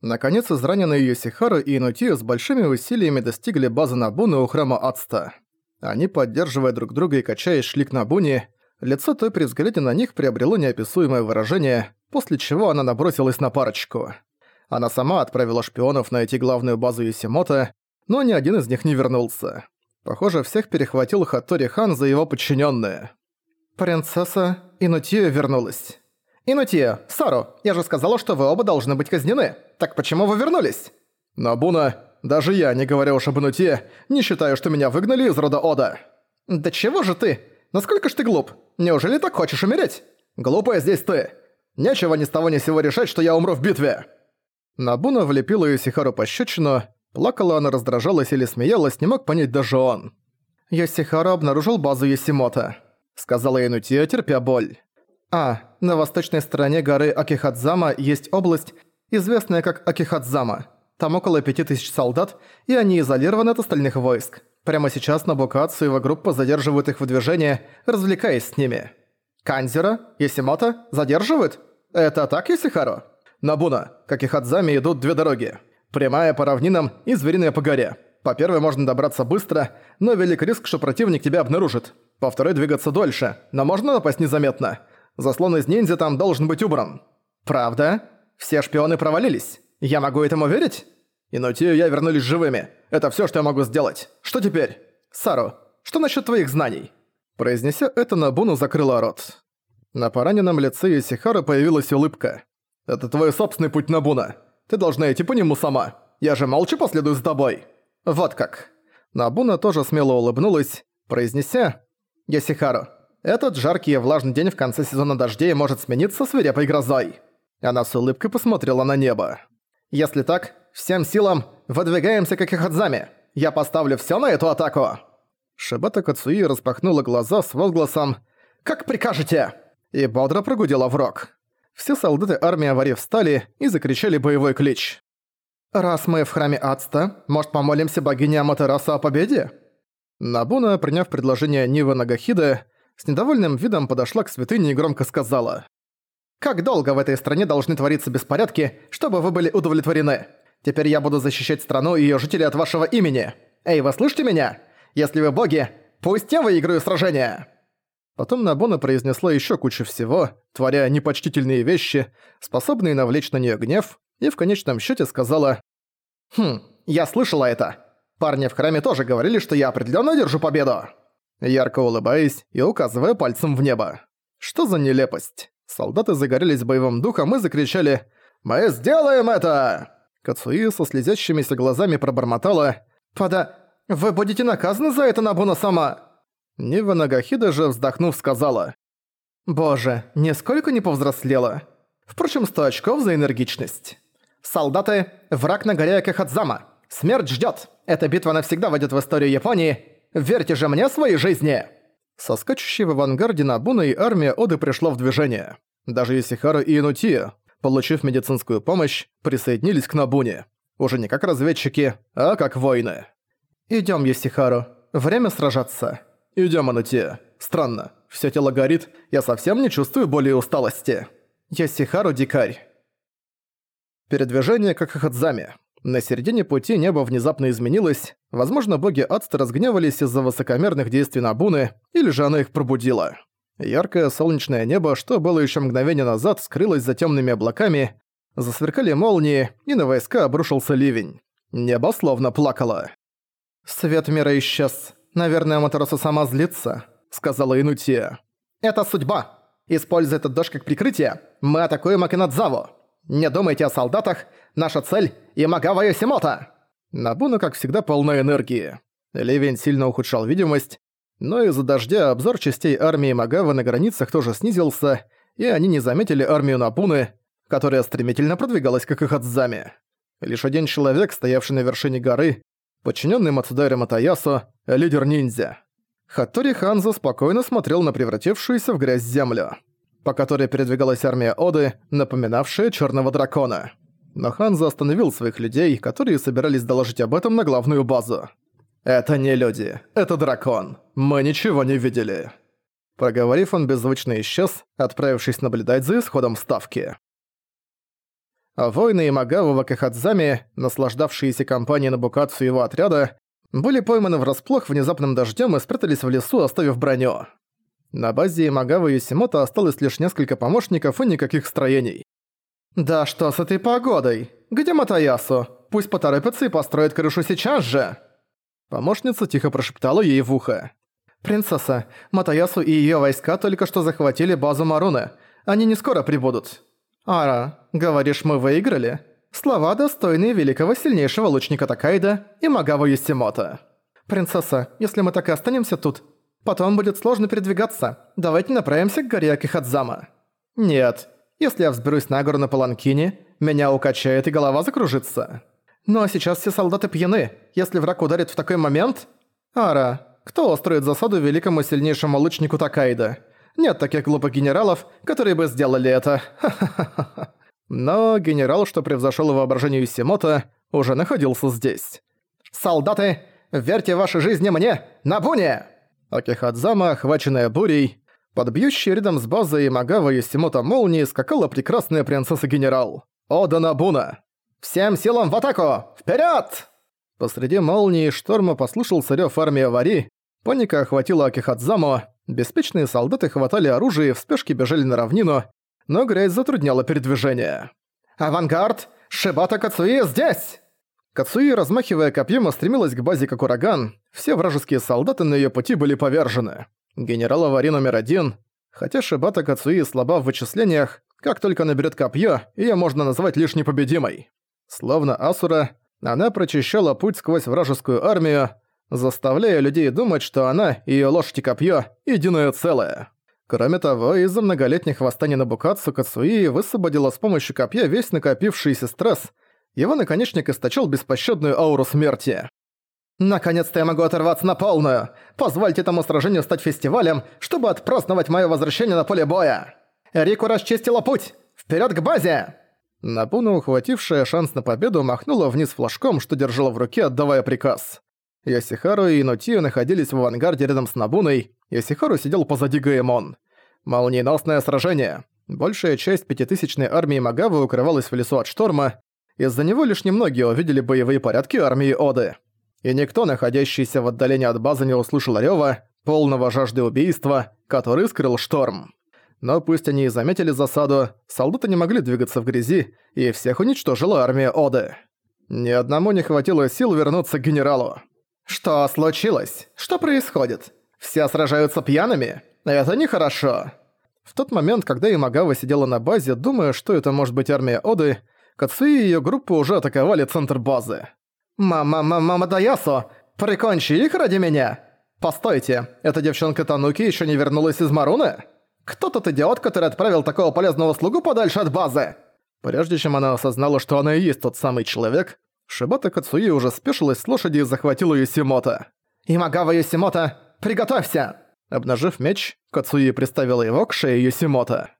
Наконец, израненные Йосихару и Инутию с большими усилиями достигли базы Набуны у храма Ацта. Они, поддерживая друг друга и качаясь, шли к Набуне. Лицо той при взгляде на них приобрело неописуемое выражение, после чего она набросилась на парочку. Она сама отправила шпионов найти главную базу Юсимото, но ни один из них не вернулся. Похоже, всех перехватил Хаттори Хан за его подчиненные. «Принцесса Инутия вернулась». «Инутия, Сару, я же сказала, что вы оба должны быть казнены. Так почему вы вернулись?» «Набуна, даже я, не говоря уж об Инутие, не считаю, что меня выгнали из рода Ода». «Да чего же ты? Насколько ж ты глуп? Неужели так хочешь умереть?» «Глупая здесь ты. Нечего ни с того ни сего решать, что я умру в битве». Набуна влепила Йосихару пощечину, плакала она, раздражалась или смеялась, не мог понять даже он. «Йосихару обнаружил базу Йосимото», — сказала Инутия, терпя боль. А. На восточной стороне горы Акихадзама есть область, известная как Акихадзама. Там около пяти тысяч солдат, и они изолированы от остальных войск. Прямо сейчас Набукацу и его группа задерживают их выдвижение, развлекаясь с ними. Канзера? Ясимото? Задерживают? Это так, Ясихаро? Набуна, к Акихадзаме идут две дороги. Прямая по равнинам и звериная по горе. По первой можно добраться быстро, но велик риск, что противник тебя обнаружит. По второй двигаться дольше, но можно напасть незаметно. Заслон из ниндзя там должен быть убран». «Правда? Все шпионы провалились? Я могу этому верить?» «Инутию я вернулись живыми. Это все, что я могу сделать. Что теперь?» «Сару, что насчет твоих знаний?» Произнеся это, Набуну закрыла рот. На пораненном лице Исихара появилась улыбка. «Это твой собственный путь, Набуна. Ты должна идти по нему сама. Я же молча последую за тобой». «Вот как». Набуна тоже смело улыбнулась, произнеся «Ясихару, этот жаркий и влажный день в конце сезона дождей может смениться свирепой грозой. Она с улыбкой посмотрела на небо. Если так, всем силам выдвигаемся к Ихадзаме. Я поставлю всё на эту атаку. Шибата Кацуи распахнула глаза с возгласом «Как прикажете!» и бодро прогудела в рог. Все солдаты армии аварии встали и закричали боевой клич. «Раз мы в храме Ацта, может помолимся богине Аматерасу о победе?» Набуна, приняв предложение Нивы Нагахида, с недовольным видом подошла к святыне и громко сказала. «Как долго в этой стране должны твориться беспорядки, чтобы вы были удовлетворены? Теперь я буду защищать страну и её жителей от вашего имени. Эй, вы слышите меня? Если вы боги, пусть я выиграю сражение!» Потом Набона произнесла ещё кучу всего, творя непочтительные вещи, способные навлечь на неё гнев, и в конечном счёте сказала «Хм, я слышала это. Парни в храме тоже говорили, что я определённо держу победу» ярко улыбаясь и указывая пальцем в небо. Что за нелепость? Солдаты загорелись боевым духом и закричали «Мы сделаем это!» Кацуи со слезящимися глазами пробормотала «Пода... Вы будете наказаны за это, Набуна сама!» Нива Нагахида же, вздохнув, сказала «Боже, нисколько не повзрослела. Впрочем, сто очков за энергичность. Солдаты, враг на горе Акихадзама. Смерть ждёт. Эта битва навсегда войдет в историю Японии, Верьте же мне своей жизни!» Соскачущей в авангарде Набуна и армия Оды пришла в движение. Даже Исихара и Инутия, получив медицинскую помощь, присоединились к Набуне. Уже не как разведчики, а как воины. «Идём, Исихару. Время сражаться». «Идём, Инутия. Странно. Всё тело горит, я совсем не чувствую боли и усталости». «Ясихару, дикарь». Передвижение как Хадзами. На середине пути небо внезапно изменилось, возможно, боги Адста разгневались из-за высокомерных действий Набуны, или же она их пробудила. Яркое солнечное небо, что было еще мгновение назад, скрылось за темными облаками, засверкали молнии, и на войска обрушился ливень. Небо словно плакало. «Свет мира исчез. Наверное, Аматерасу сама злится», — сказала Инутия. «Это судьба. Используя этот дождь как прикрытие, мы атакуем Акинадзаву. Не думайте о солдатах, наша цель — Имагава Йосимота!» Набуна, как всегда, полна энергии. Ливень сильно ухудшал видимость, но из-за дождя обзор частей армии Магавы на границах тоже снизился, и они не заметили армию Набуны, которая стремительно продвигалась как их отзами. Лишь один человек, стоявший на вершине горы, подчиненный Мацударе Матаясу, лидер ниндзя. Хаттори Ханзо спокойно смотрел на превратившуюся в грязь землю по которой передвигалась армия Оды, напоминавшая черного дракона. Но Ханзо остановил своих людей, которые собирались доложить об этом на главную базу. «Это не люди, это дракон. Мы ничего не видели». Проговорив, он беззвучно исчез, отправившись наблюдать за исходом ставки. а воины и Магавы в Акахадзаме, наслаждавшиеся компанией Набукацу его отряда, были пойманы врасплох внезапным дождем и спрятались в лесу, оставив броню. На базе Магавы и Симота осталось лишь несколько помощников и никаких строений. «Да что с этой погодой? Где Матаясу? Пусть поторопятся и построят крышу сейчас же!» Помощница тихо прошептала ей в ухо. «Принцесса, Матаясу и её войска только что захватили базу Маруны. Они не скоро прибудут». «Ара, говоришь, мы выиграли?» Слова, достойные великого сильнейшего лучника Такайда и Магава Юсимота. «Принцесса, если мы так и останемся тут, потом будет сложно передвигаться. Давайте направимся к горе Акихадзама». «Нет, если я взберусь на гору на Паланкине, меня укачает и голова закружится. Но сейчас все солдаты пьяны. Если враг ударит в такой момент... Ара, кто устроит засаду великому сильнейшему лучнику Такайда? Нет таких глупых генералов, которые бы сделали это. Но генерал, что превзошел воображение Симота, уже находился здесь. «Солдаты, верьте вашей жизни мне, Набуне!» Акихадзама, охваченная бурей, под бьющей рядом с базой Магава Юсимота молнии скакала прекрасная принцесса-генерал. Ода Набуна. «Всем силам в атаку! Вперед! Посреди молнии шторма послушался рёв армии Вари, паника охватила Акихадзаму, беспечные солдаты хватали оружие и в спешке бежали на равнину, но грязь затрудняла передвижение. «Авангард! Шибата Кацуи здесь!» Кацуи, размахивая копьем, устремилась к базе как ураган. Все вражеские солдаты на ее пути были повержены. Генерал Авари номер один. Хотя Шибата Кацуи слаба в вычислениях, как только наберет копье, ее можно назвать лишь непобедимой. Словно Асура, она прочищала путь сквозь вражескую армию, заставляя людей думать, что она и ее лошадь и копье — единое целое. Кроме того, из-за многолетних восстаний на Букацу Кацуи высвободила с помощью копья весь накопившийся стресс, его наконечник источал беспощадную ауру смерти. «Наконец-то я могу оторваться на полную! Позвольте этому сражению стать фестивалем, чтобы отпраздновать мое возвращение на поле боя! Рику расчистила путь! Вперед к базе!» Напуна, ухватившая шанс на победу, махнула вниз флажком, что держала в руке, отдавая приказ. Ясихару и Инутию находились в авангарде рядом с Набуной, Ясихару сидел позади Гаэмон. Молниеносное сражение. Большая часть пятитысячной армии Магавы укрывалась в лесу от шторма, из-за него лишь немногие увидели боевые порядки армии Оды. И никто, находящийся в отдалении от базы, не услышал рёва, полного жажды убийства, который скрыл шторм. Но пусть они и заметили засаду, солдаты не могли двигаться в грязи, и всех уничтожила армия Оды. Ни одному не хватило сил вернуться к генералу. «Что случилось? Что происходит? Все сражаются пьяными? Это нехорошо». В тот момент, когда Имагава сидела на базе, думая, что это может быть армия Оды, Кацуи и её группа уже атаковали центр базы. «Мама-мама Даясо, прикончи их ради меня! Постойте, эта девчонка Тануки ещё не вернулась из Маруны? Кто тот идиот, который отправил такого полезного слугу подальше от базы?» Прежде чем она осознала, что она и есть тот самый человек, Шибата Кацуи уже спешилась с лошади и захватила Юсимота. «Имагава Юсимота, приготовься!» Обнажив меч, Кацуи приставила его к шее Юсимота.